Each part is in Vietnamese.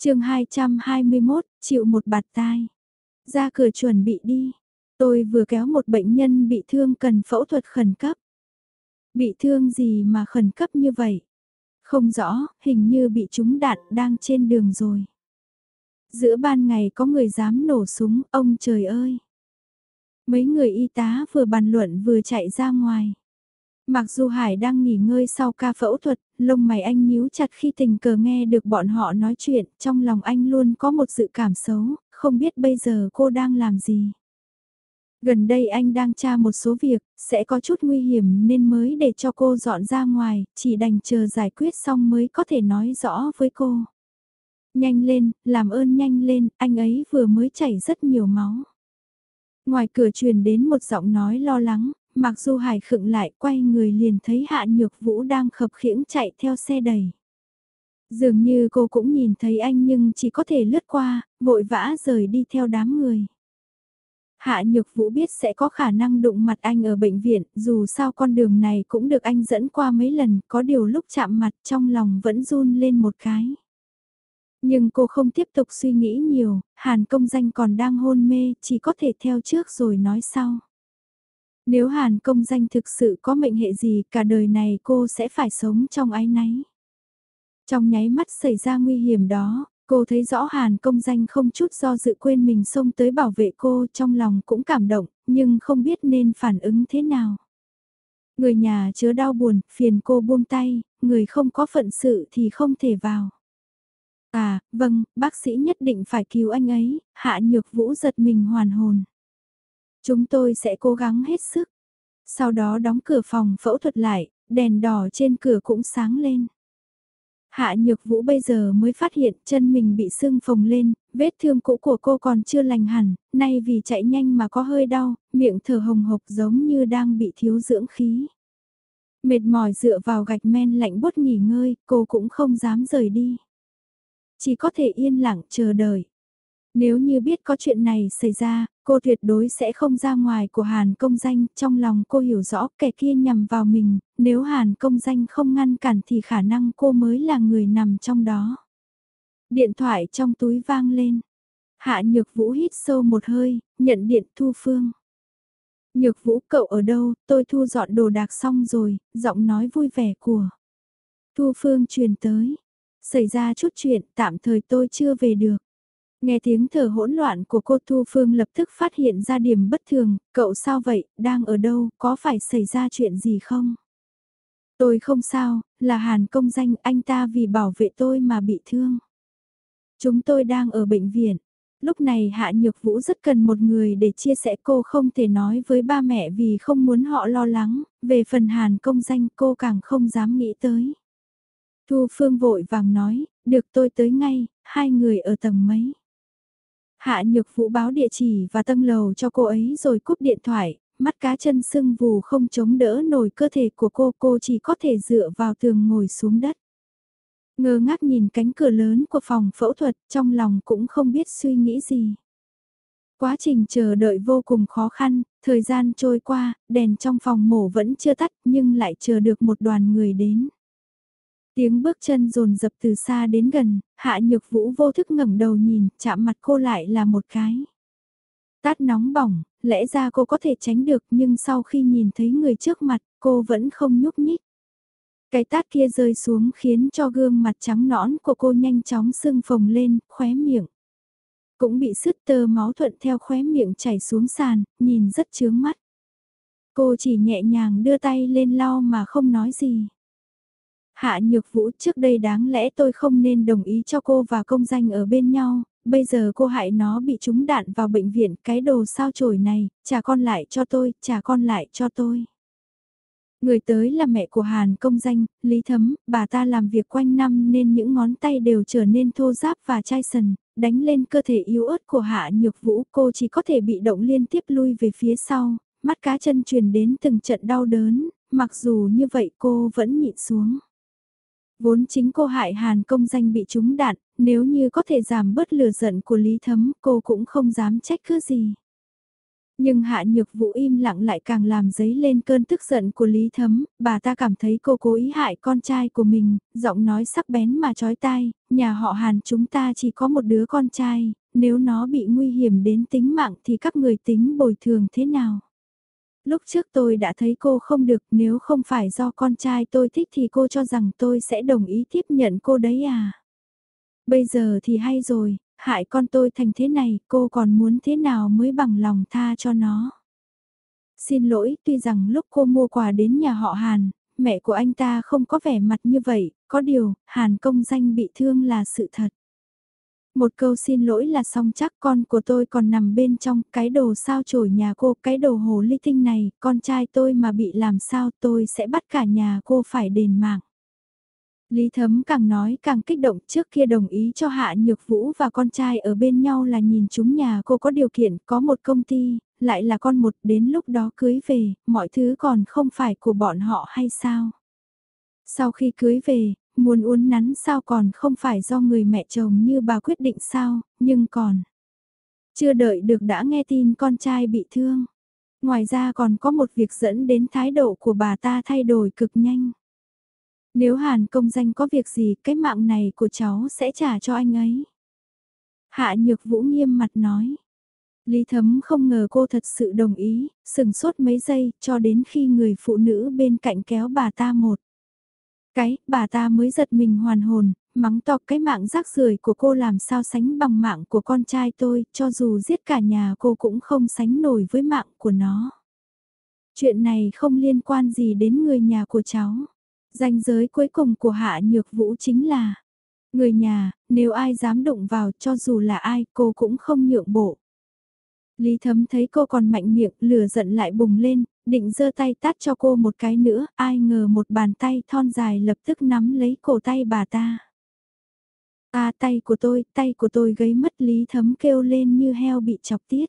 chương 221, chịu một bạt tai. Ra cửa chuẩn bị đi. Tôi vừa kéo một bệnh nhân bị thương cần phẫu thuật khẩn cấp. Bị thương gì mà khẩn cấp như vậy? Không rõ, hình như bị trúng đạn đang trên đường rồi. Giữa ban ngày có người dám nổ súng, ông trời ơi! Mấy người y tá vừa bàn luận vừa chạy ra ngoài. Mặc dù Hải đang nghỉ ngơi sau ca phẫu thuật, lông mày anh nhíu chặt khi tình cờ nghe được bọn họ nói chuyện, trong lòng anh luôn có một sự cảm xấu, không biết bây giờ cô đang làm gì. Gần đây anh đang tra một số việc, sẽ có chút nguy hiểm nên mới để cho cô dọn ra ngoài, chỉ đành chờ giải quyết xong mới có thể nói rõ với cô. Nhanh lên, làm ơn nhanh lên, anh ấy vừa mới chảy rất nhiều máu. Ngoài cửa truyền đến một giọng nói lo lắng, mặc dù Hải khựng lại quay người liền thấy Hạ Nhược Vũ đang khập khiễng chạy theo xe đẩy. Dường như cô cũng nhìn thấy anh nhưng chỉ có thể lướt qua, vội vã rời đi theo đám người. Hạ Nhược Vũ biết sẽ có khả năng đụng mặt anh ở bệnh viện, dù sao con đường này cũng được anh dẫn qua mấy lần, có điều lúc chạm mặt trong lòng vẫn run lên một cái. Nhưng cô không tiếp tục suy nghĩ nhiều, Hàn công danh còn đang hôn mê, chỉ có thể theo trước rồi nói sau. Nếu Hàn công danh thực sự có mệnh hệ gì, cả đời này cô sẽ phải sống trong ái náy. Trong nháy mắt xảy ra nguy hiểm đó, cô thấy rõ Hàn công danh không chút do dự quên mình xông tới bảo vệ cô trong lòng cũng cảm động, nhưng không biết nên phản ứng thế nào. Người nhà chứa đau buồn, phiền cô buông tay, người không có phận sự thì không thể vào. À, vâng, bác sĩ nhất định phải cứu anh ấy, hạ nhược vũ giật mình hoàn hồn. Chúng tôi sẽ cố gắng hết sức. Sau đó đóng cửa phòng phẫu thuật lại, đèn đỏ trên cửa cũng sáng lên. Hạ nhược vũ bây giờ mới phát hiện chân mình bị sưng phồng lên, vết thương cũ của cô còn chưa lành hẳn, nay vì chạy nhanh mà có hơi đau, miệng thở hồng hộc giống như đang bị thiếu dưỡng khí. Mệt mỏi dựa vào gạch men lạnh bút nghỉ ngơi, cô cũng không dám rời đi. Chỉ có thể yên lặng chờ đợi. Nếu như biết có chuyện này xảy ra, cô tuyệt đối sẽ không ra ngoài của Hàn công danh, trong lòng cô hiểu rõ kẻ kia nhằm vào mình, nếu Hàn công danh không ngăn cản thì khả năng cô mới là người nằm trong đó. Điện thoại trong túi vang lên. Hạ Nhược Vũ hít sâu một hơi, nhận điện Thu Phương. Nhược Vũ cậu ở đâu, tôi thu dọn đồ đạc xong rồi, giọng nói vui vẻ của. Thu Phương truyền tới. Xảy ra chút chuyện, tạm thời tôi chưa về được. Nghe tiếng thở hỗn loạn của cô Thu Phương lập tức phát hiện ra điểm bất thường, cậu sao vậy, đang ở đâu, có phải xảy ra chuyện gì không? Tôi không sao, là Hàn công danh anh ta vì bảo vệ tôi mà bị thương. Chúng tôi đang ở bệnh viện. Lúc này Hạ Nhược Vũ rất cần một người để chia sẻ cô không thể nói với ba mẹ vì không muốn họ lo lắng, về phần Hàn công danh cô càng không dám nghĩ tới. Thu Phương vội vàng nói, được tôi tới ngay, hai người ở tầng mấy. Hạ nhược vũ báo địa chỉ và tầng lầu cho cô ấy rồi cúp điện thoại, mắt cá chân sưng vù không chống đỡ nổi cơ thể của cô, cô chỉ có thể dựa vào tường ngồi xuống đất. Ngơ ngác nhìn cánh cửa lớn của phòng phẫu thuật, trong lòng cũng không biết suy nghĩ gì. Quá trình chờ đợi vô cùng khó khăn, thời gian trôi qua, đèn trong phòng mổ vẫn chưa tắt nhưng lại chờ được một đoàn người đến. Tiếng bước chân rồn dập từ xa đến gần, hạ nhược vũ vô thức ngẩng đầu nhìn, chạm mặt cô lại là một cái. Tát nóng bỏng, lẽ ra cô có thể tránh được nhưng sau khi nhìn thấy người trước mặt, cô vẫn không nhúc nhích. Cái tát kia rơi xuống khiến cho gương mặt trắng nõn của cô nhanh chóng sưng phồng lên, khóe miệng. Cũng bị sứt tơ máu thuận theo khóe miệng chảy xuống sàn, nhìn rất chướng mắt. Cô chỉ nhẹ nhàng đưa tay lên lau mà không nói gì. Hạ Nhược Vũ trước đây đáng lẽ tôi không nên đồng ý cho cô và công danh ở bên nhau, bây giờ cô hại nó bị trúng đạn vào bệnh viện cái đồ sao chổi này, trả con lại cho tôi, trả con lại cho tôi. Người tới là mẹ của Hàn công danh, Lý Thấm, bà ta làm việc quanh năm nên những ngón tay đều trở nên thô ráp và chai sần, đánh lên cơ thể yếu ớt của Hạ Nhược Vũ cô chỉ có thể bị động liên tiếp lui về phía sau, mắt cá chân truyền đến từng trận đau đớn, mặc dù như vậy cô vẫn nhịn xuống. Vốn chính cô hại Hàn công danh bị trúng đạn, nếu như có thể giảm bớt lửa giận của Lý Thấm cô cũng không dám trách cứ gì. Nhưng hạ nhược vũ im lặng lại càng làm dấy lên cơn tức giận của Lý Thấm, bà ta cảm thấy cô cố ý hại con trai của mình, giọng nói sắc bén mà chói tai, nhà họ Hàn chúng ta chỉ có một đứa con trai, nếu nó bị nguy hiểm đến tính mạng thì các người tính bồi thường thế nào? Lúc trước tôi đã thấy cô không được nếu không phải do con trai tôi thích thì cô cho rằng tôi sẽ đồng ý tiếp nhận cô đấy à? Bây giờ thì hay rồi, hại con tôi thành thế này, cô còn muốn thế nào mới bằng lòng tha cho nó. Xin lỗi, tuy rằng lúc cô mua quà đến nhà họ Hàn, mẹ của anh ta không có vẻ mặt như vậy, có điều, Hàn công danh bị thương là sự thật. Một câu xin lỗi là xong chắc con của tôi còn nằm bên trong cái đồ sao chổi nhà cô, cái đồ hồ ly tinh này, con trai tôi mà bị làm sao tôi sẽ bắt cả nhà cô phải đền mạng. Lý Thấm càng nói càng kích động trước kia đồng ý cho Hạ Nhược Vũ và con trai ở bên nhau là nhìn chúng nhà cô có điều kiện, có một công ty, lại là con một đến lúc đó cưới về, mọi thứ còn không phải của bọn họ hay sao? Sau khi cưới về, muốn uốn nắn sao còn không phải do người mẹ chồng như bà quyết định sao, nhưng còn. Chưa đợi được đã nghe tin con trai bị thương. Ngoài ra còn có một việc dẫn đến thái độ của bà ta thay đổi cực nhanh. Nếu Hàn công danh có việc gì, cái mạng này của cháu sẽ trả cho anh ấy. Hạ Nhược Vũ nghiêm mặt nói. Lý Thấm không ngờ cô thật sự đồng ý, sừng sốt mấy giây, cho đến khi người phụ nữ bên cạnh kéo bà ta một. Cái, bà ta mới giật mình hoàn hồn, mắng to cái mạng rác rưởi của cô làm sao sánh bằng mạng của con trai tôi, cho dù giết cả nhà cô cũng không sánh nổi với mạng của nó. Chuyện này không liên quan gì đến người nhà của cháu. Danh giới cuối cùng của Hạ Nhược Vũ chính là Người nhà, nếu ai dám đụng vào cho dù là ai cô cũng không nhượng bộ. Lý Thấm thấy cô còn mạnh miệng, lửa giận lại bùng lên, định giơ tay tát cho cô một cái nữa, ai ngờ một bàn tay thon dài lập tức nắm lấy cổ tay bà ta. À tay của tôi, tay của tôi gấy mất Lý Thấm kêu lên như heo bị chọc tiết.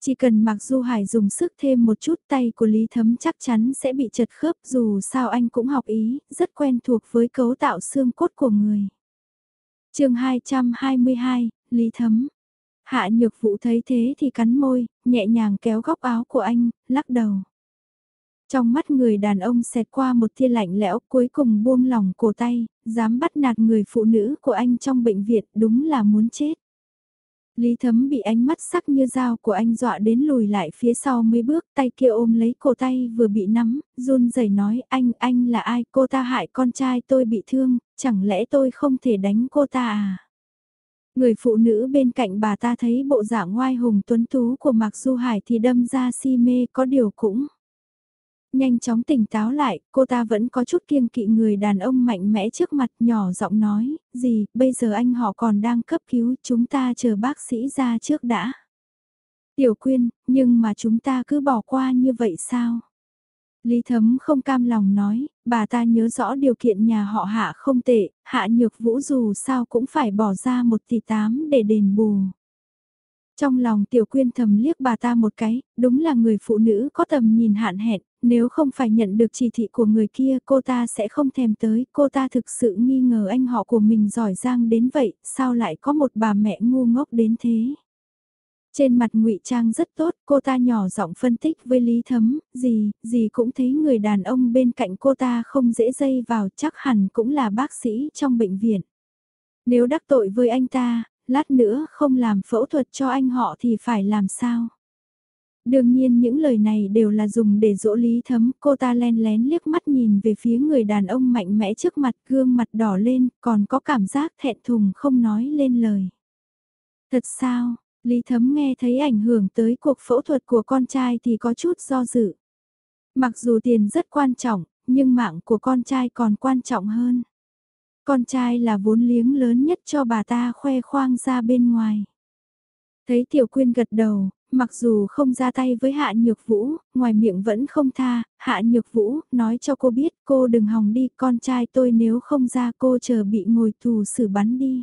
Chỉ cần Mạc Du Hải dùng sức thêm một chút tay của Lý Thấm chắc chắn sẽ bị chật khớp dù sao anh cũng học ý, rất quen thuộc với cấu tạo xương cốt của người. chương 222, Lý Thấm. Hạ nhược vụ thấy thế thì cắn môi, nhẹ nhàng kéo góc áo của anh, lắc đầu. Trong mắt người đàn ông xẹt qua một tia lạnh lẽo cuối cùng buông lỏng cổ tay, dám bắt nạt người phụ nữ của anh trong bệnh viện đúng là muốn chết. Lý Thấm bị ánh mắt sắc như dao của anh dọa đến lùi lại phía sau mấy bước tay kia ôm lấy cổ tay vừa bị nắm, run rẩy nói anh, anh là ai, cô ta hại con trai tôi bị thương, chẳng lẽ tôi không thể đánh cô ta à? Người phụ nữ bên cạnh bà ta thấy bộ dạng ngoai hùng tuấn tú của Mạc Du Hải thì đâm ra si mê có điều cũng. Nhanh chóng tỉnh táo lại, cô ta vẫn có chút kiêng kỵ người đàn ông mạnh mẽ trước mặt nhỏ giọng nói, gì, bây giờ anh họ còn đang cấp cứu, chúng ta chờ bác sĩ ra trước đã. Tiểu quyên, nhưng mà chúng ta cứ bỏ qua như vậy sao? Lý Thấm không cam lòng nói, bà ta nhớ rõ điều kiện nhà họ hạ không tệ, hạ nhược vũ dù sao cũng phải bỏ ra một tỷ tám để đền bù. Trong lòng tiểu quyên thầm liếc bà ta một cái, đúng là người phụ nữ có tầm nhìn hạn hẹn, nếu không phải nhận được chỉ thị của người kia cô ta sẽ không thèm tới, cô ta thực sự nghi ngờ anh họ của mình giỏi giang đến vậy, sao lại có một bà mẹ ngu ngốc đến thế. Trên mặt ngụy Trang rất tốt, cô ta nhỏ giọng phân tích với Lý Thấm, gì, gì cũng thấy người đàn ông bên cạnh cô ta không dễ dây vào chắc hẳn cũng là bác sĩ trong bệnh viện. Nếu đắc tội với anh ta, lát nữa không làm phẫu thuật cho anh họ thì phải làm sao? Đương nhiên những lời này đều là dùng để dỗ lý thấm, cô ta len lén liếc mắt nhìn về phía người đàn ông mạnh mẽ trước mặt gương mặt đỏ lên, còn có cảm giác thẹn thùng không nói lên lời. Thật sao, Lý Thấm nghe thấy ảnh hưởng tới cuộc phẫu thuật của con trai thì có chút do dự. Mặc dù tiền rất quan trọng, nhưng mạng của con trai còn quan trọng hơn. Con trai là vốn liếng lớn nhất cho bà ta khoe khoang ra bên ngoài. Thấy Tiểu Quyên gật đầu, mặc dù không ra tay với Hạ Nhược Vũ, ngoài miệng vẫn không tha, Hạ Nhược Vũ nói cho cô biết cô đừng hòng đi, con trai tôi nếu không ra cô chờ bị ngồi tù xử bắn đi.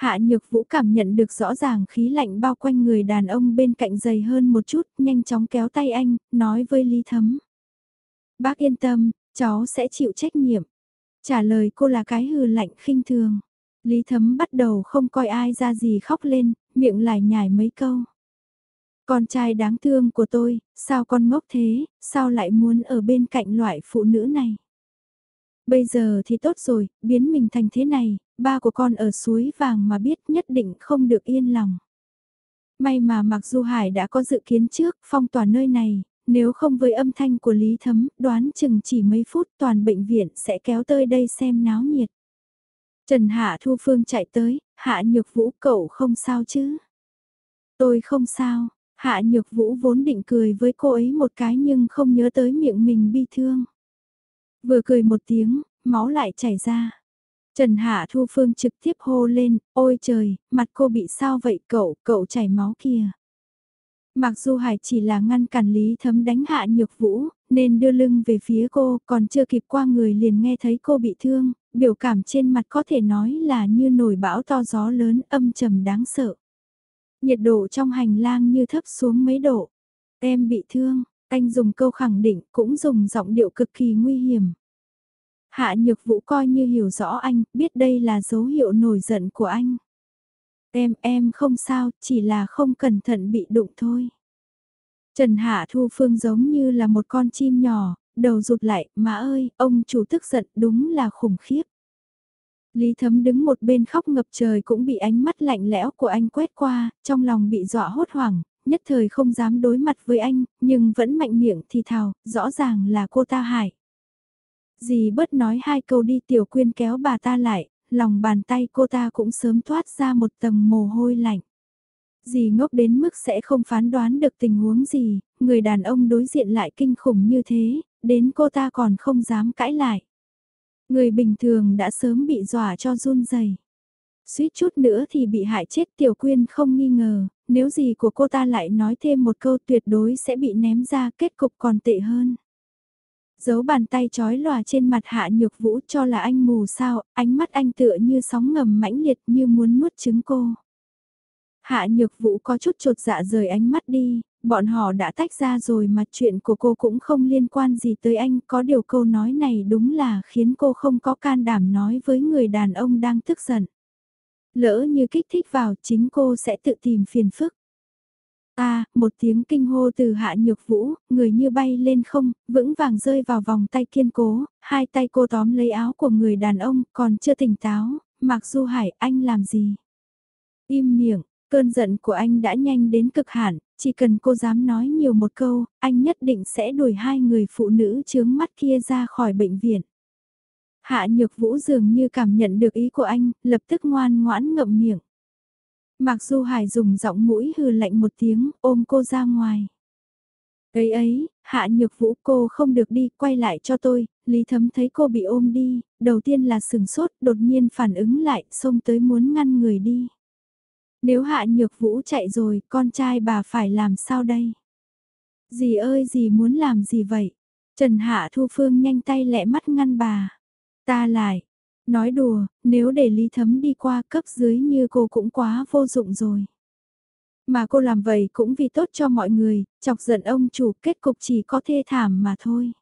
Hạ Nhược Vũ cảm nhận được rõ ràng khí lạnh bao quanh người đàn ông bên cạnh dày hơn một chút, nhanh chóng kéo tay anh, nói với Lý Thấm. Bác yên tâm, cháu sẽ chịu trách nhiệm. Trả lời cô là cái hừ lạnh khinh thường. Lý Thấm bắt đầu không coi ai ra gì khóc lên, miệng lại nhải mấy câu. Con trai đáng thương của tôi, sao con ngốc thế, sao lại muốn ở bên cạnh loại phụ nữ này? Bây giờ thì tốt rồi, biến mình thành thế này, ba của con ở suối vàng mà biết nhất định không được yên lòng. May mà mặc dù Hải đã có dự kiến trước phong tỏa nơi này, nếu không với âm thanh của Lý Thấm, đoán chừng chỉ mấy phút toàn bệnh viện sẽ kéo tới đây xem náo nhiệt. Trần Hạ Thu Phương chạy tới, Hạ Nhược Vũ cậu không sao chứ? Tôi không sao, Hạ Nhược Vũ vốn định cười với cô ấy một cái nhưng không nhớ tới miệng mình bi thương. Vừa cười một tiếng, máu lại chảy ra. Trần Hạ Thu Phương trực tiếp hô lên, ôi trời, mặt cô bị sao vậy cậu, cậu chảy máu kìa. Mặc dù Hải chỉ là ngăn cản Lý Thấm đánh Hạ Nhược Vũ, nên đưa lưng về phía cô, còn chưa kịp qua người liền nghe thấy cô bị thương, biểu cảm trên mặt có thể nói là như nổi bão to gió lớn âm trầm đáng sợ. Nhiệt độ trong hành lang như thấp xuống mấy độ. Em bị thương, anh dùng câu khẳng định cũng dùng giọng điệu cực kỳ nguy hiểm. Hạ nhược vũ coi như hiểu rõ anh, biết đây là dấu hiệu nổi giận của anh. Em, em không sao, chỉ là không cẩn thận bị đụng thôi. Trần Hạ Thu Phương giống như là một con chim nhỏ, đầu rụt lại, má ơi, ông chủ tức giận đúng là khủng khiếp. Lý Thấm đứng một bên khóc ngập trời cũng bị ánh mắt lạnh lẽo của anh quét qua, trong lòng bị dọa hốt hoảng, nhất thời không dám đối mặt với anh, nhưng vẫn mạnh miệng thì thào, rõ ràng là cô ta hại. Dì bớt nói hai câu đi tiểu quyên kéo bà ta lại, lòng bàn tay cô ta cũng sớm thoát ra một tầng mồ hôi lạnh. Dì ngốc đến mức sẽ không phán đoán được tình huống gì, người đàn ông đối diện lại kinh khủng như thế, đến cô ta còn không dám cãi lại. Người bình thường đã sớm bị dọa cho run rẩy. Suýt chút nữa thì bị hại chết tiểu quyên không nghi ngờ, nếu gì của cô ta lại nói thêm một câu tuyệt đối sẽ bị ném ra kết cục còn tệ hơn. Giấu bàn tay chói lòa trên mặt hạ nhược vũ cho là anh mù sao, ánh mắt anh tựa như sóng ngầm mãnh liệt như muốn nuốt trứng cô. Hạ nhược vũ có chút trột dạ rời ánh mắt đi, bọn họ đã tách ra rồi mà chuyện của cô cũng không liên quan gì tới anh. Có điều câu nói này đúng là khiến cô không có can đảm nói với người đàn ông đang tức giận. Lỡ như kích thích vào chính cô sẽ tự tìm phiền phức. À, một tiếng kinh hô từ hạ nhược vũ, người như bay lên không, vững vàng rơi vào vòng tay kiên cố, hai tay cô tóm lấy áo của người đàn ông, còn chưa tỉnh táo, mặc Du Hải, anh làm gì? Im miệng, cơn giận của anh đã nhanh đến cực hạn, chỉ cần cô dám nói nhiều một câu, anh nhất định sẽ đuổi hai người phụ nữ chướng mắt kia ra khỏi bệnh viện. Hạ nhược vũ dường như cảm nhận được ý của anh, lập tức ngoan ngoãn ngậm miệng. Mặc dù Hải dùng giọng mũi hừ lạnh một tiếng, ôm cô ra ngoài. Ấy ấy, hạ nhược vũ cô không được đi, quay lại cho tôi, Lý Thấm thấy cô bị ôm đi, đầu tiên là sừng sốt, đột nhiên phản ứng lại, xông tới muốn ngăn người đi. Nếu hạ nhược vũ chạy rồi, con trai bà phải làm sao đây? Dì ơi dì muốn làm gì vậy? Trần Hạ Thu Phương nhanh tay lẹ mắt ngăn bà. Ta lại, nói đùa, nếu để Lý Thấm đi qua cấp dưới như cô cũng quá vô dụng rồi. Mà cô làm vậy cũng vì tốt cho mọi người, chọc giận ông chủ kết cục chỉ có thê thảm mà thôi.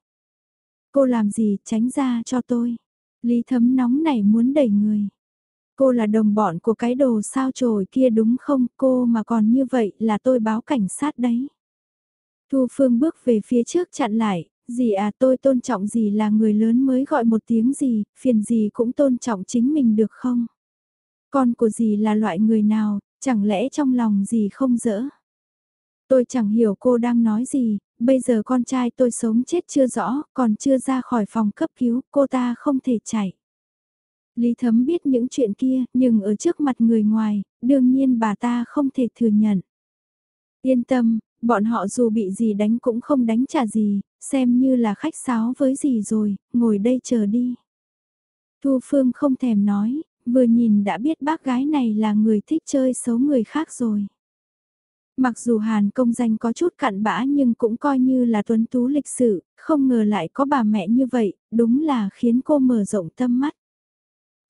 Cô làm gì tránh ra cho tôi. Lý Thấm nóng nảy muốn đẩy người. Cô là đồng bọn của cái đồ sao trồi kia đúng không cô mà còn như vậy là tôi báo cảnh sát đấy. Thu Phương bước về phía trước chặn lại, dì à tôi tôn trọng dì là người lớn mới gọi một tiếng dì phiền dì cũng tôn trọng chính mình được không? Con của dì là loại người nào, chẳng lẽ trong lòng dì không dỡ? Tôi chẳng hiểu cô đang nói gì, bây giờ con trai tôi sống chết chưa rõ, còn chưa ra khỏi phòng cấp cứu, cô ta không thể chạy. Lý Thấm biết những chuyện kia, nhưng ở trước mặt người ngoài, đương nhiên bà ta không thể thừa nhận. Yên tâm, bọn họ dù bị gì đánh cũng không đánh trả gì, xem như là khách sáo với gì rồi, ngồi đây chờ đi. Thu Phương không thèm nói, vừa nhìn đã biết bác gái này là người thích chơi xấu người khác rồi. Mặc dù Hàn công danh có chút cặn bã nhưng cũng coi như là tuấn tú lịch sự, không ngờ lại có bà mẹ như vậy, đúng là khiến cô mở rộng tâm mắt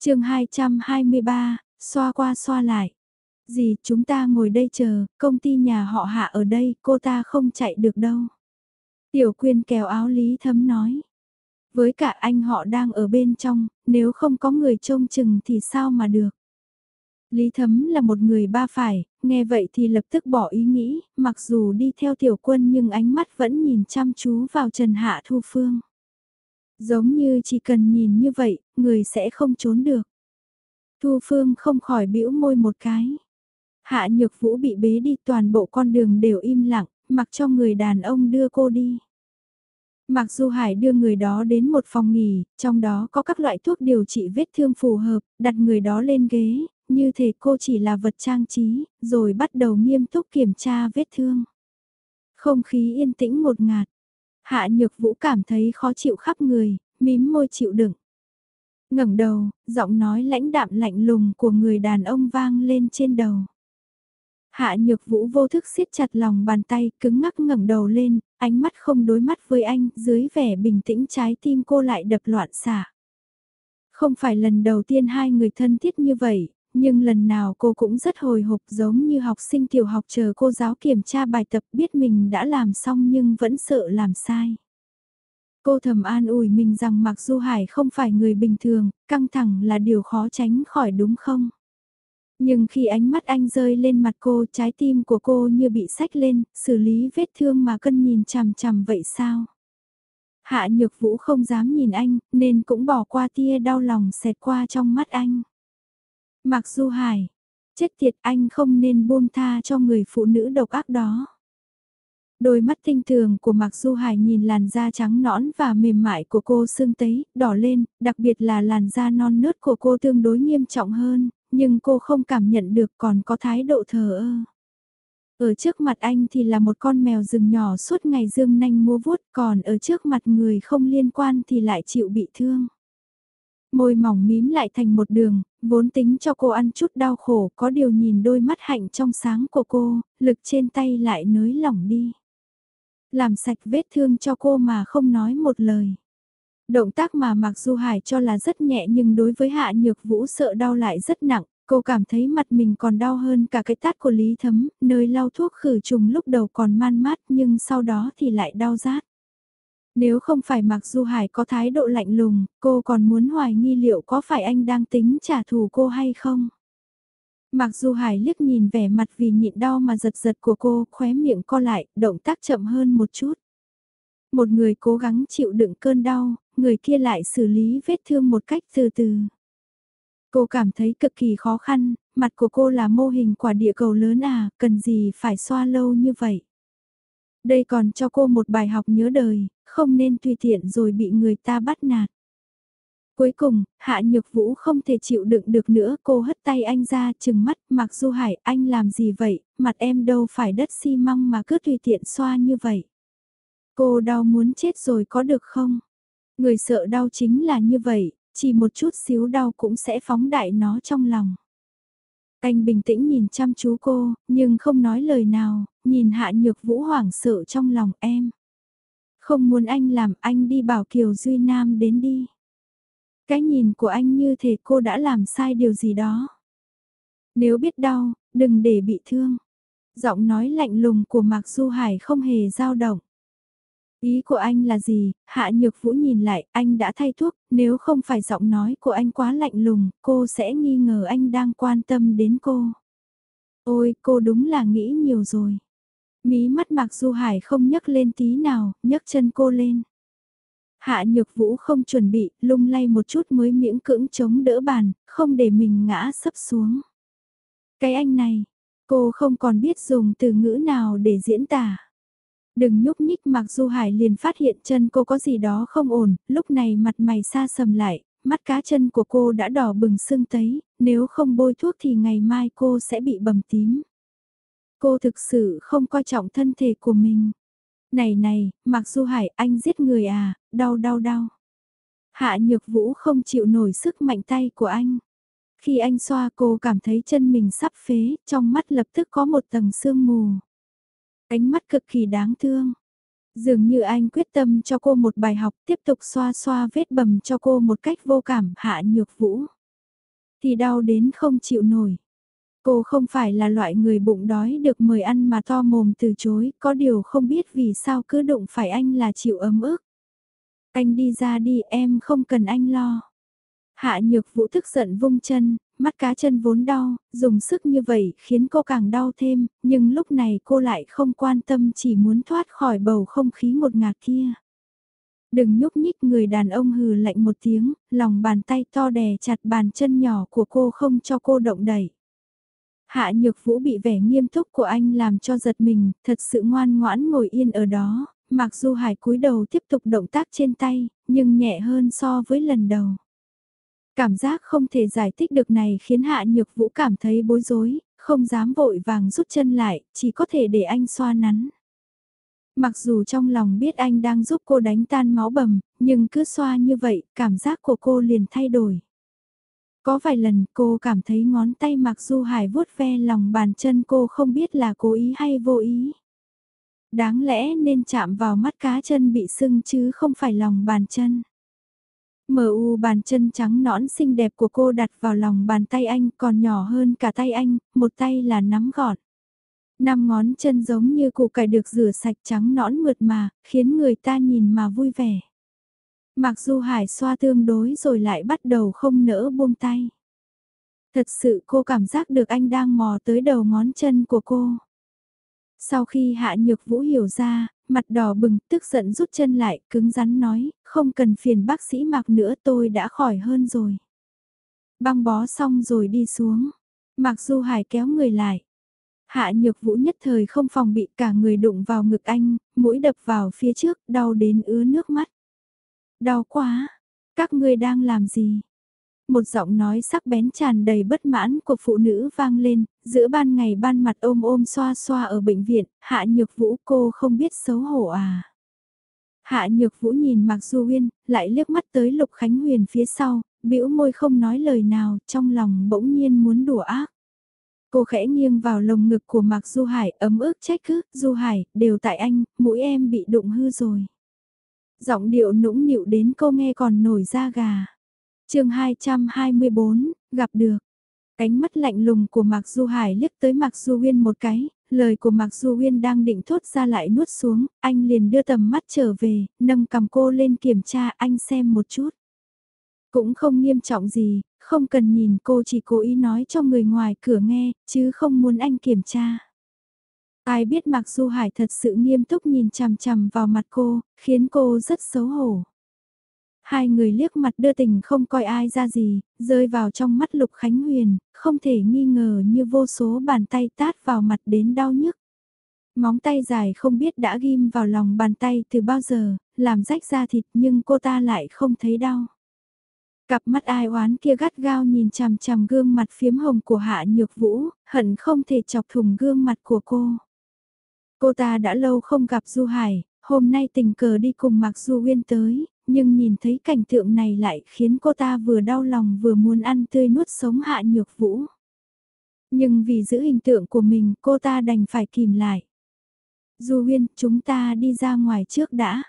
chương 223, xoa qua xoa lại. Gì chúng ta ngồi đây chờ, công ty nhà họ hạ ở đây, cô ta không chạy được đâu. Tiểu quyên kéo áo Lý Thấm nói. Với cả anh họ đang ở bên trong, nếu không có người trông chừng thì sao mà được. Lý Thấm là một người ba phải, nghe vậy thì lập tức bỏ ý nghĩ, mặc dù đi theo tiểu quân nhưng ánh mắt vẫn nhìn chăm chú vào Trần Hạ Thu Phương. Giống như chỉ cần nhìn như vậy, người sẽ không trốn được. Thu Phương không khỏi bĩu môi một cái. Hạ Nhược Vũ bị bế đi toàn bộ con đường đều im lặng, mặc cho người đàn ông đưa cô đi. Mặc dù Hải đưa người đó đến một phòng nghỉ, trong đó có các loại thuốc điều trị vết thương phù hợp, đặt người đó lên ghế, như thể cô chỉ là vật trang trí, rồi bắt đầu nghiêm túc kiểm tra vết thương. Không khí yên tĩnh một ngạt. Hạ Nhược Vũ cảm thấy khó chịu khắp người, mím môi chịu đựng. ngẩng đầu, giọng nói lãnh đạm lạnh lùng của người đàn ông vang lên trên đầu. Hạ nhược vũ vô thức siết chặt lòng bàn tay, cứng ngắc ngẩng đầu lên, ánh mắt không đối mắt với anh, dưới vẻ bình tĩnh trái tim cô lại đập loạn xả. Không phải lần đầu tiên hai người thân thiết như vậy, nhưng lần nào cô cũng rất hồi hộp giống như học sinh tiểu học chờ cô giáo kiểm tra bài tập biết mình đã làm xong nhưng vẫn sợ làm sai. Cô thầm an ủi mình rằng mặc dù Hải không phải người bình thường, căng thẳng là điều khó tránh khỏi đúng không? Nhưng khi ánh mắt anh rơi lên mặt cô, trái tim của cô như bị sách lên, xử lý vết thương mà cân nhìn chằm chằm vậy sao? Hạ nhược vũ không dám nhìn anh, nên cũng bỏ qua tia đau lòng xẹt qua trong mắt anh. Mặc dù hải, chết tiệt anh không nên buông tha cho người phụ nữ độc ác đó. Đôi mắt tinh tường của Mạc Du Hải nhìn làn da trắng nõn và mềm mại của cô sưng tấy, đỏ lên, đặc biệt là làn da non nớt của cô tương đối nghiêm trọng hơn, nhưng cô không cảm nhận được còn có thái độ thờ ơ. Ở trước mặt anh thì là một con mèo rừng nhỏ suốt ngày dương nanh múa vuốt, còn ở trước mặt người không liên quan thì lại chịu bị thương. Môi mỏng mím lại thành một đường, vốn tính cho cô ăn chút đau khổ, có điều nhìn đôi mắt hạnh trong sáng của cô, lực trên tay lại nới lỏng đi. Làm sạch vết thương cho cô mà không nói một lời. Động tác mà Mạc Du Hải cho là rất nhẹ nhưng đối với Hạ Nhược Vũ sợ đau lại rất nặng, cô cảm thấy mặt mình còn đau hơn cả cái tát của Lý Thấm, nơi lau thuốc khử trùng lúc đầu còn man mát nhưng sau đó thì lại đau rát. Nếu không phải Mạc Du Hải có thái độ lạnh lùng, cô còn muốn hoài nghi liệu có phải anh đang tính trả thù cô hay không? Mạc Du Hải liếc nhìn vẻ mặt vì nhịn đau mà giật giật của cô, khóe miệng co lại, động tác chậm hơn một chút. Một người cố gắng chịu đựng cơn đau, người kia lại xử lý vết thương một cách từ từ. Cô cảm thấy cực kỳ khó khăn, mặt của cô là mô hình quả địa cầu lớn à, cần gì phải xoa lâu như vậy. Đây còn cho cô một bài học nhớ đời, không nên tùy tiện rồi bị người ta bắt nạt. Cuối cùng, Hạ Nhược Vũ không thể chịu đựng được nữa, cô hất tay anh ra, chừng mắt, mặc Du Hải, anh làm gì vậy, mặt em đâu phải đất xi măng mà cứ tùy tiện xoa như vậy. Cô đau muốn chết rồi có được không? Người sợ đau chính là như vậy, chỉ một chút xíu đau cũng sẽ phóng đại nó trong lòng. Anh bình tĩnh nhìn chăm chú cô, nhưng không nói lời nào, nhìn hạ nhược vũ hoảng sợ trong lòng em. Không muốn anh làm anh đi bảo Kiều Duy Nam đến đi. Cái nhìn của anh như thể cô đã làm sai điều gì đó. Nếu biết đau, đừng để bị thương. Giọng nói lạnh lùng của Mạc Du Hải không hề dao động. Ý của anh là gì? Hạ Nhược Vũ nhìn lại, anh đã thay thuốc, nếu không phải giọng nói của anh quá lạnh lùng, cô sẽ nghi ngờ anh đang quan tâm đến cô. Ôi, cô đúng là nghĩ nhiều rồi. Mí mắt Mạc Du Hải không nhấc lên tí nào, nhấc chân cô lên. Hạ Nhược Vũ không chuẩn bị, lung lay một chút mới miễn cưỡng chống đỡ bàn, không để mình ngã sấp xuống. Cái anh này, cô không còn biết dùng từ ngữ nào để diễn tả. Đừng nhúc nhích mặc dù Hải liền phát hiện chân cô có gì đó không ổn, lúc này mặt mày xa sầm lại, mắt cá chân của cô đã đỏ bừng sưng tấy, nếu không bôi thuốc thì ngày mai cô sẽ bị bầm tím. Cô thực sự không coi trọng thân thể của mình. Này này, mặc dù Hải anh giết người à, đau đau đau. Hạ nhược vũ không chịu nổi sức mạnh tay của anh. Khi anh xoa cô cảm thấy chân mình sắp phế, trong mắt lập tức có một tầng sương mù. Ánh mắt cực kỳ đáng thương. Dường như anh quyết tâm cho cô một bài học tiếp tục xoa xoa vết bầm cho cô một cách vô cảm hạ nhược vũ. Thì đau đến không chịu nổi. Cô không phải là loại người bụng đói được mời ăn mà to mồm từ chối, có điều không biết vì sao cứ đụng phải anh là chịu ấm ức. Anh đi ra đi em không cần anh lo. Hạ nhược vũ tức giận vung chân, mắt cá chân vốn đau, dùng sức như vậy khiến cô càng đau thêm, nhưng lúc này cô lại không quan tâm chỉ muốn thoát khỏi bầu không khí một ngạt kia. Đừng nhúc nhích người đàn ông hừ lạnh một tiếng, lòng bàn tay to đè chặt bàn chân nhỏ của cô không cho cô động đẩy. Hạ nhược vũ bị vẻ nghiêm túc của anh làm cho giật mình, thật sự ngoan ngoãn ngồi yên ở đó, mặc dù hải cúi đầu tiếp tục động tác trên tay, nhưng nhẹ hơn so với lần đầu. Cảm giác không thể giải thích được này khiến hạ nhược vũ cảm thấy bối rối, không dám vội vàng rút chân lại, chỉ có thể để anh xoa nắn. Mặc dù trong lòng biết anh đang giúp cô đánh tan máu bầm, nhưng cứ xoa như vậy, cảm giác của cô liền thay đổi. Có vài lần cô cảm thấy ngón tay mặc Du Hải vuốt ve lòng bàn chân cô không biết là cố ý hay vô ý. Đáng lẽ nên chạm vào mắt cá chân bị sưng chứ không phải lòng bàn chân. MU bàn chân trắng nõn xinh đẹp của cô đặt vào lòng bàn tay anh còn nhỏ hơn cả tay anh, một tay là nắm gọn. Năm ngón chân giống như củ cải được rửa sạch trắng nõn mượt mà, khiến người ta nhìn mà vui vẻ. Mặc dù Hải xoa tương đối rồi lại bắt đầu không nỡ buông tay. Thật sự cô cảm giác được anh đang mò tới đầu ngón chân của cô. Sau khi Hạ Nhược Vũ hiểu ra, mặt đỏ bừng, tức giận rút chân lại, cứng rắn nói, không cần phiền bác sĩ mặc nữa tôi đã khỏi hơn rồi. Băng bó xong rồi đi xuống. Mặc dù Hải kéo người lại. Hạ nhược vũ nhất thời không phòng bị cả người đụng vào ngực anh, mũi đập vào phía trước, đau đến ứa nước mắt. Đau quá, các ngươi đang làm gì? Một giọng nói sắc bén tràn đầy bất mãn của phụ nữ vang lên, giữa ban ngày ban mặt ôm ôm xoa xoa ở bệnh viện, hạ nhược vũ cô không biết xấu hổ à. Hạ nhược vũ nhìn Mạc Du Uyên, lại liếc mắt tới Lục Khánh Huyền phía sau, bĩu môi không nói lời nào, trong lòng bỗng nhiên muốn đùa ác. Cô khẽ nghiêng vào lồng ngực của Mạc Du Hải, ấm ức trách cứ, Du Hải, đều tại anh, mũi em bị đụng hư rồi. Giọng điệu nũng nịu đến cô nghe còn nổi da gà chương 224, gặp được. Cánh mắt lạnh lùng của Mạc Du Hải liếc tới Mạc Du Uyên một cái, lời của Mạc Du Uyên đang định thốt ra lại nuốt xuống, anh liền đưa tầm mắt trở về, nâng cầm cô lên kiểm tra anh xem một chút. Cũng không nghiêm trọng gì, không cần nhìn cô chỉ cố ý nói cho người ngoài cửa nghe, chứ không muốn anh kiểm tra. Ai biết Mạc Du Hải thật sự nghiêm túc nhìn chằm chằm vào mặt cô, khiến cô rất xấu hổ. Hai người liếc mặt đưa tình không coi ai ra gì, rơi vào trong mắt Lục Khánh Huyền, không thể nghi ngờ như vô số bàn tay tát vào mặt đến đau nhức. Móng tay dài không biết đã ghim vào lòng bàn tay từ bao giờ, làm rách da thịt nhưng cô ta lại không thấy đau. Cặp mắt ai oán kia gắt gao nhìn chằm chằm gương mặt phiếm hồng của Hạ Nhược Vũ, hận không thể chọc thủng gương mặt của cô. Cô ta đã lâu không gặp Du Hải, hôm nay tình cờ đi cùng Mạc Du Uyên tới, nhưng nhìn thấy cảnh tượng này lại khiến cô ta vừa đau lòng vừa muốn ăn tươi nuốt sống Hạ Nhược Vũ. Nhưng vì giữ hình tượng của mình cô ta đành phải kìm lại. Du Uyên, chúng ta đi ra ngoài trước đã.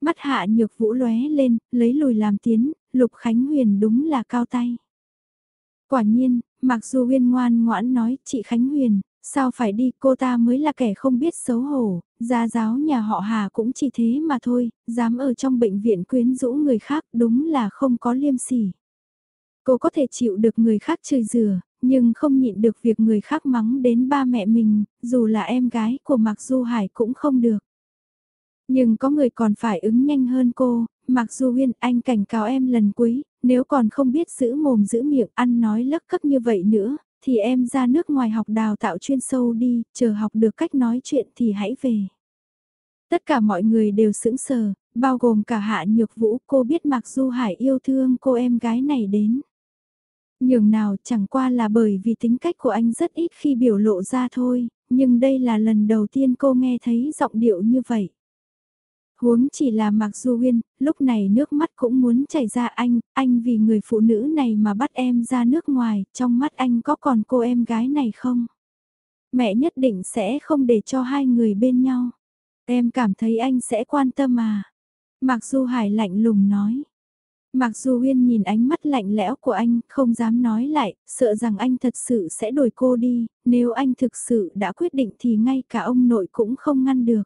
Mắt Hạ Nhược Vũ lóe lên, lấy lùi làm tiến, Lục Khánh Huyền đúng là cao tay. Quả nhiên, mặc dù Uyên ngoan ngoãn nói, chị Khánh Huyền, sao phải đi, cô ta mới là kẻ không biết xấu hổ, gia giáo nhà họ Hà cũng chỉ thế mà thôi, dám ở trong bệnh viện quyến rũ người khác đúng là không có liêm sỉ. Cô có thể chịu được người khác chơi rửa, nhưng không nhịn được việc người khác mắng đến ba mẹ mình, dù là em gái của Mạc Du Hải cũng không được. Nhưng có người còn phải ứng nhanh hơn cô, Mặc Du Huyên anh cảnh cáo em lần cuối, nếu còn không biết giữ mồm giữ miệng ăn nói lấc cấc như vậy nữa, thì em ra nước ngoài học đào tạo chuyên sâu đi, chờ học được cách nói chuyện thì hãy về. Tất cả mọi người đều sững sờ, bao gồm cả Hạ Nhược Vũ, cô biết Mạc Du Hải yêu thương cô em gái này đến. Nhường nào chẳng qua là bởi vì tính cách của anh rất ít khi biểu lộ ra thôi, nhưng đây là lần đầu tiên cô nghe thấy giọng điệu như vậy. Huống chỉ là Mạc Du Huyên, lúc này nước mắt cũng muốn chảy ra anh, anh vì người phụ nữ này mà bắt em ra nước ngoài, trong mắt anh có còn cô em gái này không? Mẹ nhất định sẽ không để cho hai người bên nhau. Em cảm thấy anh sẽ quan tâm à? Mạc Du Hải lạnh lùng nói. Mạc Du Huyên nhìn ánh mắt lạnh lẽo của anh, không dám nói lại, sợ rằng anh thật sự sẽ đổi cô đi, nếu anh thực sự đã quyết định thì ngay cả ông nội cũng không ngăn được.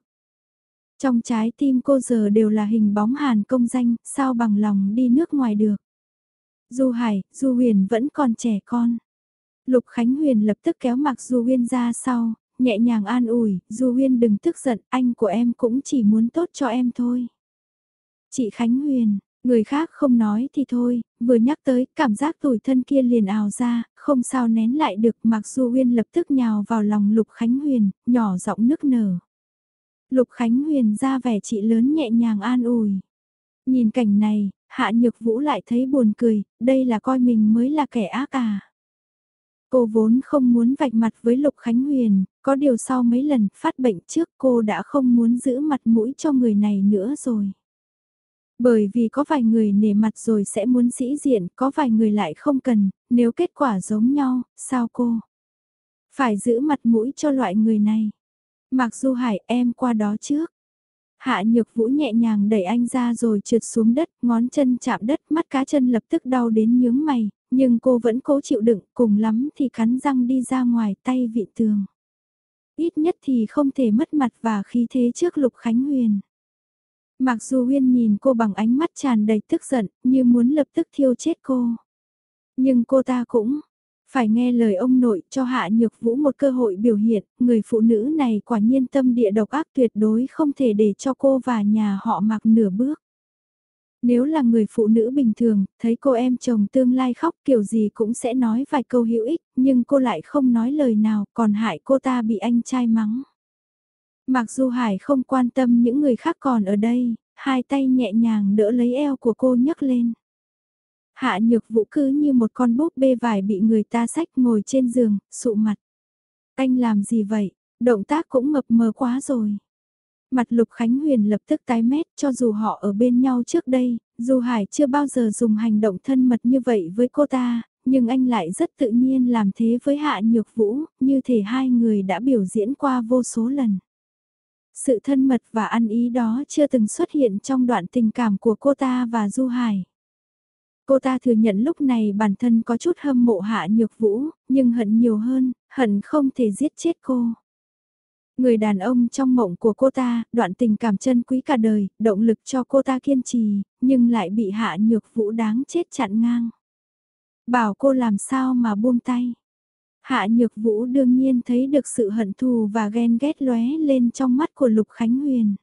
Trong trái tim cô giờ đều là hình bóng hàn công danh, sao bằng lòng đi nước ngoài được. Du Hải, Du Huyền vẫn còn trẻ con. Lục Khánh Huyền lập tức kéo mặc Du Huyên ra sau, nhẹ nhàng an ủi, Du Huyên đừng tức giận, anh của em cũng chỉ muốn tốt cho em thôi. Chị Khánh Huyền, người khác không nói thì thôi, vừa nhắc tới cảm giác tủi thân kia liền ào ra, không sao nén lại được mặc Du Huyên lập tức nhào vào lòng Lục Khánh Huyền, nhỏ giọng nức nở. Lục Khánh Huyền ra vẻ chị lớn nhẹ nhàng an ủi. Nhìn cảnh này, Hạ Nhược Vũ lại thấy buồn cười, đây là coi mình mới là kẻ ác à. Cô vốn không muốn vạch mặt với Lục Khánh Huyền, có điều sau mấy lần phát bệnh trước cô đã không muốn giữ mặt mũi cho người này nữa rồi. Bởi vì có vài người nể mặt rồi sẽ muốn sĩ diện, có vài người lại không cần, nếu kết quả giống nhau, sao cô? Phải giữ mặt mũi cho loại người này. Mặc dù Hải em qua đó trước. Hạ nhược vũ nhẹ nhàng đẩy anh ra rồi trượt xuống đất, ngón chân chạm đất, mắt cá chân lập tức đau đến nhướng mày, nhưng cô vẫn cố chịu đựng, cùng lắm thì cắn răng đi ra ngoài tay vị tường. Ít nhất thì không thể mất mặt và khí thế trước Lục Khánh Huyền. Mặc dù Huyên nhìn cô bằng ánh mắt tràn đầy tức giận, như muốn lập tức thiêu chết cô. Nhưng cô ta cũng, phải nghe lời ông nội cho Hạ Nhược Vũ một cơ hội biểu hiện, người phụ nữ này quả nhiên tâm địa độc ác tuyệt đối không thể để cho cô và nhà họ mặc nửa bước. Nếu là người phụ nữ bình thường, thấy cô em chồng tương lai khóc kiểu gì cũng sẽ nói vài câu hữu ích, nhưng cô lại không nói lời nào còn hại cô ta bị anh trai mắng. Mặc dù Hải không quan tâm những người khác còn ở đây, hai tay nhẹ nhàng đỡ lấy eo của cô nhấc lên. Hạ nhược vũ cứ như một con búp bê vải bị người ta sách ngồi trên giường, sụ mặt. Anh làm gì vậy? Động tác cũng mập mờ quá rồi. Mặt Lục Khánh Huyền lập tức tái mét cho dù họ ở bên nhau trước đây, dù Hải chưa bao giờ dùng hành động thân mật như vậy với cô ta, nhưng anh lại rất tự nhiên làm thế với Hạ Nhược Vũ, như thể hai người đã biểu diễn qua vô số lần. Sự thân mật và ăn ý đó chưa từng xuất hiện trong đoạn tình cảm của cô ta và Du Hải. Cô ta thừa nhận lúc này bản thân có chút hâm mộ Hạ Nhược Vũ, nhưng hận nhiều hơn, hận không thể giết chết cô. Người đàn ông trong mộng của cô ta, đoạn tình cảm chân quý cả đời, động lực cho cô ta kiên trì, nhưng lại bị Hạ Nhược Vũ đáng chết chặn ngang. Bảo cô làm sao mà buông tay. Hạ Nhược Vũ đương nhiên thấy được sự hận thù và ghen ghét lóe lên trong mắt của Lục Khánh Huyền.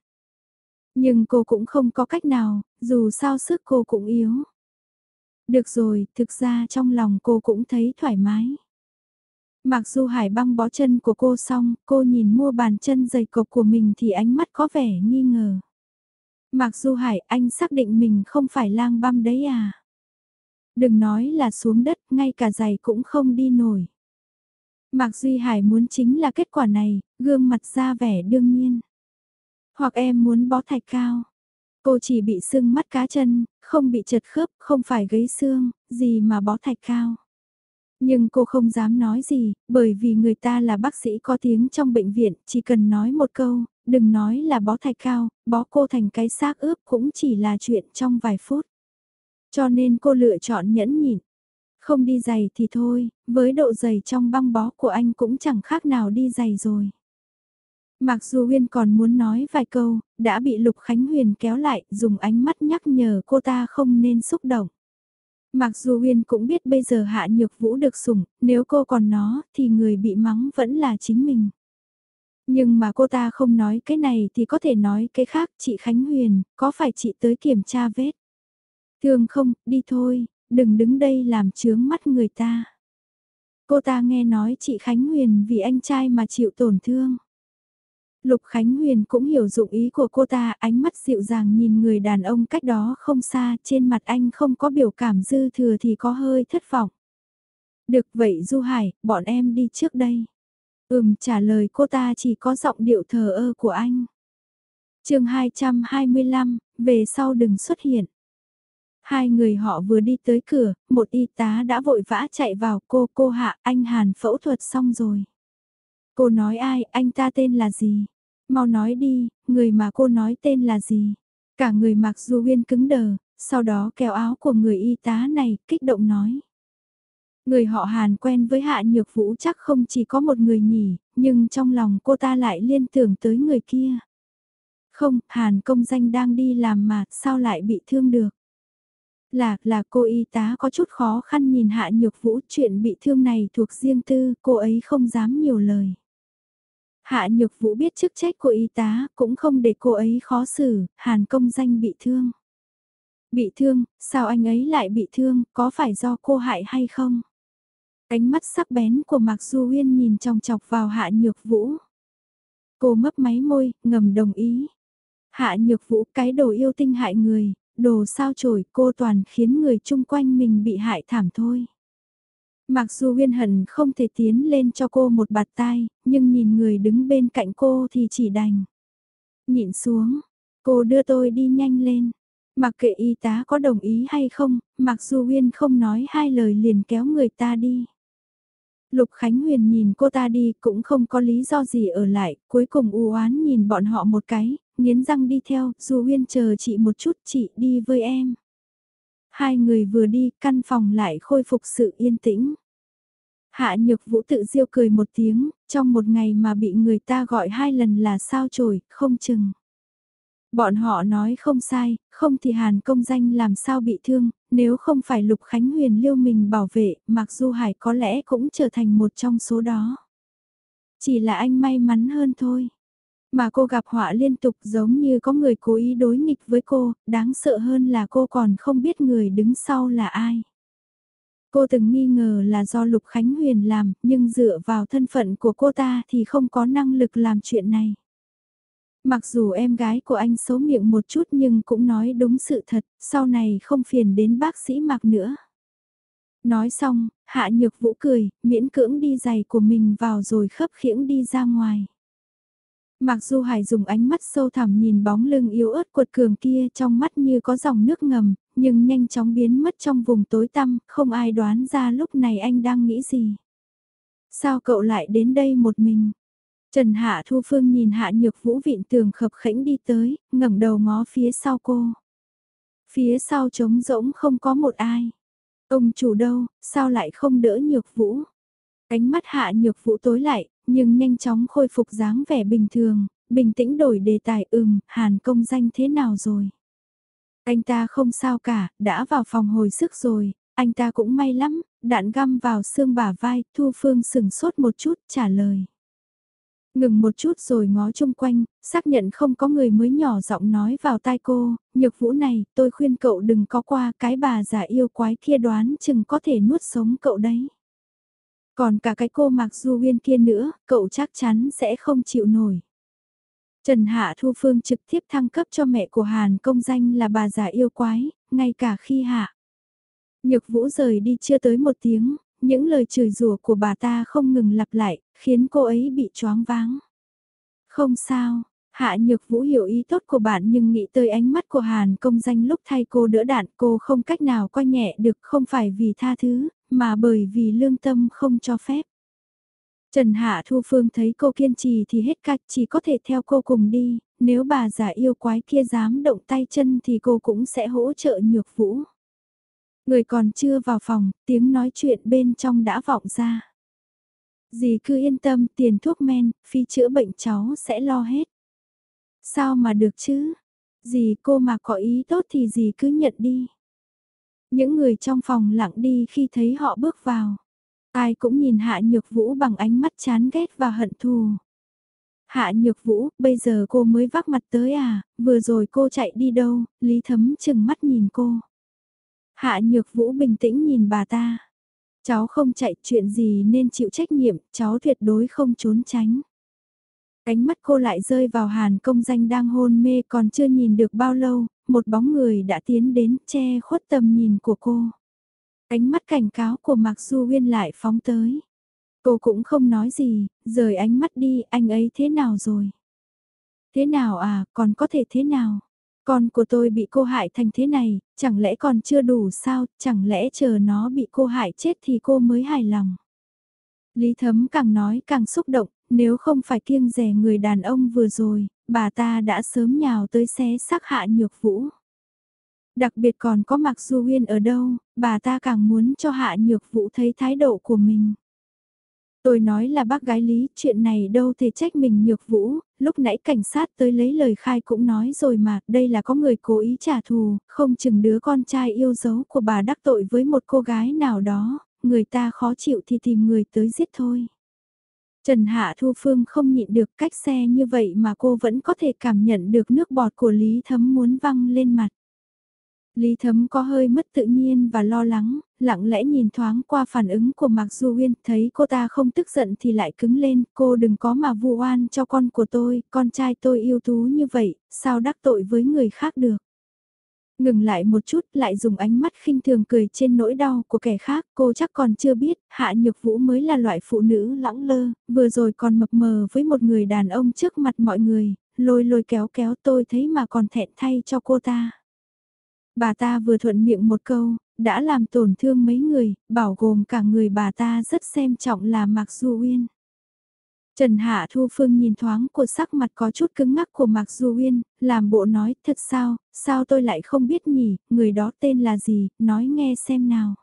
Nhưng cô cũng không có cách nào, dù sao sức cô cũng yếu. Được rồi, thực ra trong lòng cô cũng thấy thoải mái. Mặc dù Hải băng bó chân của cô xong, cô nhìn mua bàn chân giày cộc của mình thì ánh mắt có vẻ nghi ngờ. Mặc dù Hải anh xác định mình không phải lang băm đấy à. Đừng nói là xuống đất, ngay cả giày cũng không đi nổi. Mạc Duy Hải muốn chính là kết quả này, gương mặt ra vẻ đương nhiên. Hoặc em muốn bó thạch cao. Cô chỉ bị sưng mắt cá chân, không bị chật khớp, không phải gấy xương, gì mà bó thạch cao. Nhưng cô không dám nói gì, bởi vì người ta là bác sĩ có tiếng trong bệnh viện, chỉ cần nói một câu, đừng nói là bó thạch cao, bó cô thành cái xác ướp cũng chỉ là chuyện trong vài phút. Cho nên cô lựa chọn nhẫn nhịn. Không đi giày thì thôi, với độ dày trong băng bó của anh cũng chẳng khác nào đi giày rồi. Mặc dù Huyên còn muốn nói vài câu, đã bị Lục Khánh Huyền kéo lại, dùng ánh mắt nhắc nhở cô ta không nên xúc động. Mặc dù Huyên cũng biết bây giờ Hạ Nhược Vũ được sủng, nếu cô còn nó, thì người bị mắng vẫn là chính mình. Nhưng mà cô ta không nói cái này thì có thể nói cái khác, chị Khánh Huyền, có phải chị tới kiểm tra vết? Thường không, đi thôi, đừng đứng đây làm chướng mắt người ta. Cô ta nghe nói chị Khánh Huyền vì anh trai mà chịu tổn thương. Lục Khánh Huyền cũng hiểu dụng ý của cô ta, ánh mắt dịu dàng nhìn người đàn ông cách đó không xa, trên mặt anh không có biểu cảm dư thừa thì có hơi thất vọng. Được vậy Du Hải, bọn em đi trước đây. Ừm trả lời cô ta chỉ có giọng điệu thờ ơ của anh. chương 225, về sau đừng xuất hiện. Hai người họ vừa đi tới cửa, một y tá đã vội vã chạy vào cô cô hạ anh Hàn phẫu thuật xong rồi. Cô nói ai, anh ta tên là gì? Mau nói đi, người mà cô nói tên là gì? Cả người mặc dù viên cứng đờ, sau đó kéo áo của người y tá này, kích động nói. Người họ Hàn quen với Hạ Nhược Vũ chắc không chỉ có một người nhỉ, nhưng trong lòng cô ta lại liên tưởng tới người kia. Không, Hàn công danh đang đi làm mà, sao lại bị thương được? Là, là cô y tá có chút khó khăn nhìn Hạ Nhược Vũ chuyện bị thương này thuộc riêng tư, cô ấy không dám nhiều lời. Hạ Nhược Vũ biết chức trách của y tá, cũng không để cô ấy khó xử, Hàn công danh bị thương. Bị thương, sao anh ấy lại bị thương, có phải do cô hại hay không? Ánh mắt sắc bén của Mạc Du Uyên nhìn trong chọc vào Hạ Nhược Vũ. Cô mấp máy môi, ngầm đồng ý. Hạ Nhược Vũ cái đồ yêu tinh hại người, đồ sao chổi cô toàn khiến người chung quanh mình bị hại thảm thôi. Mặc dù Uyên hận không thể tiến lên cho cô một bạt tai, nhưng nhìn người đứng bên cạnh cô thì chỉ đành. Nhịn xuống, cô đưa tôi đi nhanh lên. Mặc kệ y tá có đồng ý hay không, Mặc dù Uyên không nói hai lời liền kéo người ta đi. Lục Khánh Huyền nhìn cô ta đi cũng không có lý do gì ở lại, cuối cùng u oán nhìn bọn họ một cái, nghiến răng đi theo, dù Uyên chờ chị một chút, chị đi với em. Hai người vừa đi, căn phòng lại khôi phục sự yên tĩnh. Hạ Nhược Vũ tự diêu cười một tiếng, trong một ngày mà bị người ta gọi hai lần là sao trổi, không chừng. Bọn họ nói không sai, không thì Hàn công danh làm sao bị thương, nếu không phải Lục Khánh Huyền liêu mình bảo vệ, mặc dù Hải có lẽ cũng trở thành một trong số đó. Chỉ là anh may mắn hơn thôi. Mà cô gặp họa liên tục giống như có người cố ý đối nghịch với cô, đáng sợ hơn là cô còn không biết người đứng sau là ai. Cô từng nghi ngờ là do Lục Khánh Huyền làm, nhưng dựa vào thân phận của cô ta thì không có năng lực làm chuyện này. Mặc dù em gái của anh xấu miệng một chút nhưng cũng nói đúng sự thật, sau này không phiền đến bác sĩ mặc nữa. Nói xong, Hạ Nhược Vũ cười, miễn cưỡng đi giày của mình vào rồi khấp khiễng đi ra ngoài. Mặc dù Hải dùng ánh mắt sâu thẳm nhìn bóng lưng yếu ớt cuột cường kia trong mắt như có dòng nước ngầm, nhưng nhanh chóng biến mất trong vùng tối tăm, không ai đoán ra lúc này anh đang nghĩ gì. Sao cậu lại đến đây một mình? Trần Hạ Thu Phương nhìn Hạ Nhược Vũ vịn tường khập khẽnh đi tới, ngẩng đầu ngó phía sau cô. Phía sau trống rỗng không có một ai. Ông chủ đâu, sao lại không đỡ Nhược Vũ? Ánh mắt Hạ Nhược Vũ tối lại, nhưng nhanh chóng khôi phục dáng vẻ bình thường, bình tĩnh đổi đề tài ừm, Hàn công danh thế nào rồi? Anh ta không sao cả, đã vào phòng hồi sức rồi, anh ta cũng may lắm, đạn găm vào xương bả vai, Thu Phương sừng sốt một chút, trả lời. Ngừng một chút rồi ngó chung quanh, xác nhận không có người mới nhỏ giọng nói vào tai cô, nhược vũ này, tôi khuyên cậu đừng có qua cái bà già yêu quái kia đoán chừng có thể nuốt sống cậu đấy. Còn cả cái cô mặc du viên kia nữa, cậu chắc chắn sẽ không chịu nổi. Trần Hạ Thu Phương trực tiếp thăng cấp cho mẹ của Hàn công danh là bà già yêu quái, ngay cả khi Hạ. Nhược Vũ rời đi chưa tới một tiếng, những lời chửi rủa của bà ta không ngừng lặp lại, khiến cô ấy bị choáng váng. Không sao, Hạ Nhược Vũ hiểu ý tốt của bạn nhưng nghĩ tới ánh mắt của Hàn công danh lúc thay cô đỡ đạn cô không cách nào coi nhẹ được không phải vì tha thứ, mà bởi vì lương tâm không cho phép. Trần Hạ Thu Phương thấy cô kiên trì thì hết cách chỉ có thể theo cô cùng đi, nếu bà già yêu quái kia dám động tay chân thì cô cũng sẽ hỗ trợ nhược vũ. Người còn chưa vào phòng, tiếng nói chuyện bên trong đã vọng ra. Dì cứ yên tâm tiền thuốc men, phi chữa bệnh cháu sẽ lo hết. Sao mà được chứ? Dì cô mà có ý tốt thì dì cứ nhận đi. Những người trong phòng lặng đi khi thấy họ bước vào. Ai cũng nhìn Hạ Nhược Vũ bằng ánh mắt chán ghét và hận thù. Hạ Nhược Vũ, bây giờ cô mới vác mặt tới à, vừa rồi cô chạy đi đâu, Lý Thấm chừng mắt nhìn cô. Hạ Nhược Vũ bình tĩnh nhìn bà ta. Cháu không chạy chuyện gì nên chịu trách nhiệm, cháu tuyệt đối không trốn tránh. Ánh mắt cô lại rơi vào hàn công danh đang hôn mê còn chưa nhìn được bao lâu, một bóng người đã tiến đến che khuất tầm nhìn của cô. Ánh mắt cảnh cáo của Mạc Du Huyên lại phóng tới. Cô cũng không nói gì, rời ánh mắt đi, anh ấy thế nào rồi? Thế nào à, còn có thể thế nào? Con của tôi bị cô hại thành thế này, chẳng lẽ còn chưa đủ sao, chẳng lẽ chờ nó bị cô hại chết thì cô mới hài lòng. Lý Thấm càng nói càng xúc động, nếu không phải kiêng rẻ người đàn ông vừa rồi, bà ta đã sớm nhào tới xé xác hạ nhược vũ. Đặc biệt còn có Mạc Du Huyên ở đâu, bà ta càng muốn cho hạ nhược vũ thấy thái độ của mình. Tôi nói là bác gái Lý, chuyện này đâu thể trách mình nhược vũ, lúc nãy cảnh sát tới lấy lời khai cũng nói rồi mà, đây là có người cố ý trả thù, không chừng đứa con trai yêu dấu của bà đắc tội với một cô gái nào đó, người ta khó chịu thì tìm người tới giết thôi. Trần Hạ Thu Phương không nhịn được cách xe như vậy mà cô vẫn có thể cảm nhận được nước bọt của Lý Thấm muốn văng lên mặt. Lý Thấm có hơi mất tự nhiên và lo lắng, lặng lẽ nhìn thoáng qua phản ứng của Mạc Du Huyên thấy cô ta không tức giận thì lại cứng lên, cô đừng có mà vu oan cho con của tôi, con trai tôi yêu tú như vậy, sao đắc tội với người khác được. Ngừng lại một chút lại dùng ánh mắt khinh thường cười trên nỗi đau của kẻ khác, cô chắc còn chưa biết, Hạ Nhược Vũ mới là loại phụ nữ lãng lơ, vừa rồi còn mập mờ với một người đàn ông trước mặt mọi người, lôi lôi kéo kéo tôi thấy mà còn thẹn thay cho cô ta. Bà ta vừa thuận miệng một câu, đã làm tổn thương mấy người, bảo gồm cả người bà ta rất xem trọng là Mạc Du Uyên. Trần Hạ Thu Phương nhìn thoáng của sắc mặt có chút cứng ngắc của Mạc Du Uyên, làm bộ nói thật sao, sao tôi lại không biết nhỉ, người đó tên là gì, nói nghe xem nào.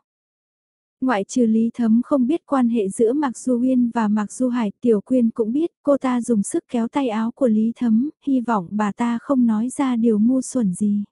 Ngoại trừ Lý Thấm không biết quan hệ giữa Mạc Du Uyên và Mạc Du Hải, Tiểu Quyên cũng biết, cô ta dùng sức kéo tay áo của Lý Thấm, hy vọng bà ta không nói ra điều ngu xuẩn gì.